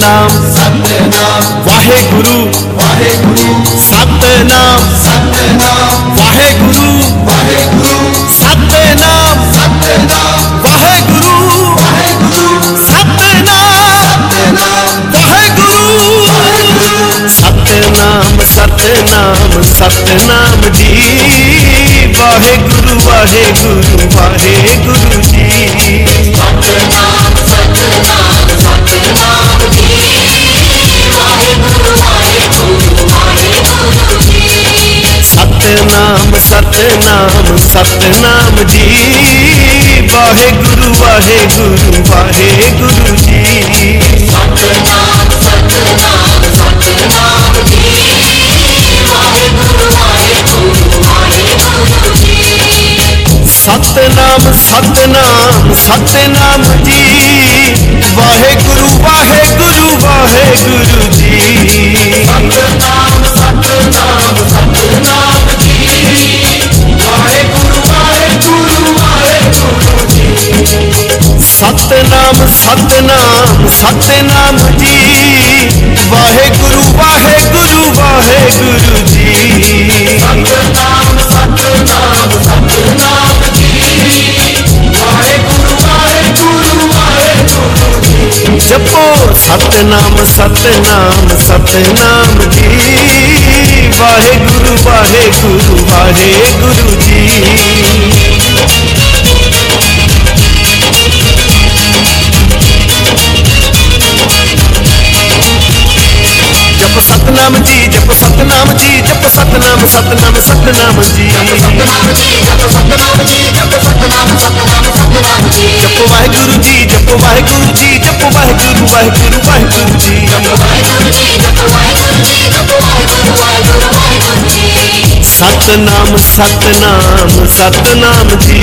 सतनाम सतनाम वाहे गुरु वाहे गुरु सतनाम सतनाम वाहे गुरु वाहे गुरु सतनाम सतनाम वाहे गुरु वाहे गुरु सतनाम सतनाम वाहे गुरु सतनाम सतनाम सतनाम जी। वाहे गुरु वाहे गुरु वाहे गुरु जी सतनाम सतनाम सतनाम जी वाहे गुरु वाहे गुरु वाहे गुरु जी सतनाम सतनाम सतनाम जी जी। सतनाम सतनाम सतनाम जी। सतनाम सतनाम जी। वाहे गुरु वाहे गुरु वाहे गुरु जी। सतनाम सतनाम सतनाम जी। वाहे गुरु जपो सतनाम सतनाम सतनाम जी। वाहे गुरु वाहे गुरु वाहे गुरु जी। जी जप तो सतनाम सतनाम सतनाम जी। जप तो वाहेगुरु जी जप तो वाहेगुरु जी जप वाहेगुरु वाहेगुरु वाहेगुरु जी। सतनाम सतनाम सतनाम जी।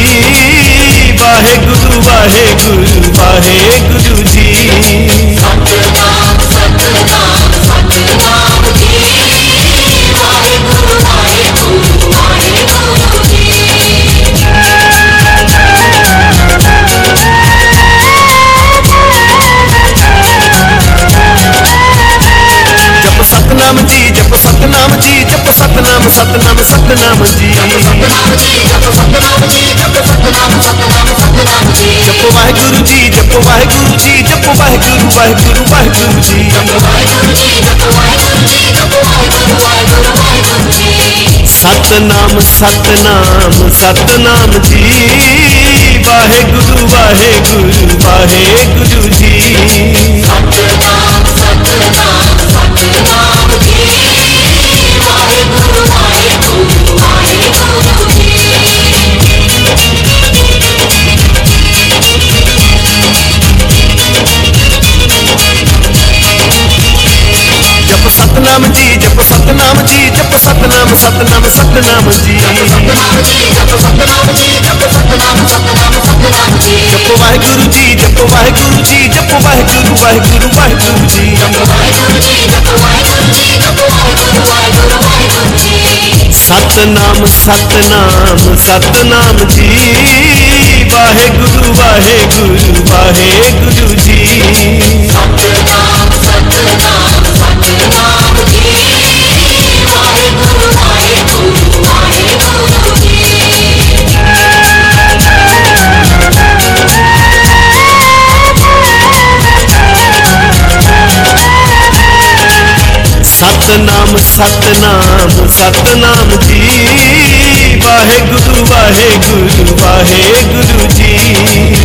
वाहेगुरु वाहेगुरु वाहेगुरु जी। जप सतनाम सतनाम जी। जप वाहेगुरु जी, जप वाहेगुरु जी, जप वाहेगुरु वाहेगुरु वाहेगुरु जी। सतनाम सतनाम सतनाम जी। वाहेगुरु वाहेगुरु वाहे जप सतनाम जी, जप सतनाम सतनाम सतनाम जी। जप जी जप जी जप वाहेगुरु जी जी जप जप वाहेगुरु जी, जप वाहेगुरु जी, जप वाहेगुरु वाहेगुरु वाहेगुरु जी। सतनाम सतनाम सतनाम जी। वाहेगुरु वाहेगुरु वाहेगुरु जी। ਸਤਨਾਮ ਸਤਨਾਮ ਸਤਨਾਮ ਜੀ। ਵਾਹਿਗੁਰੂ ਵਾਹਿਗੁਰੂ ਵਾਹਿਗੁਰੂ ਜੀ।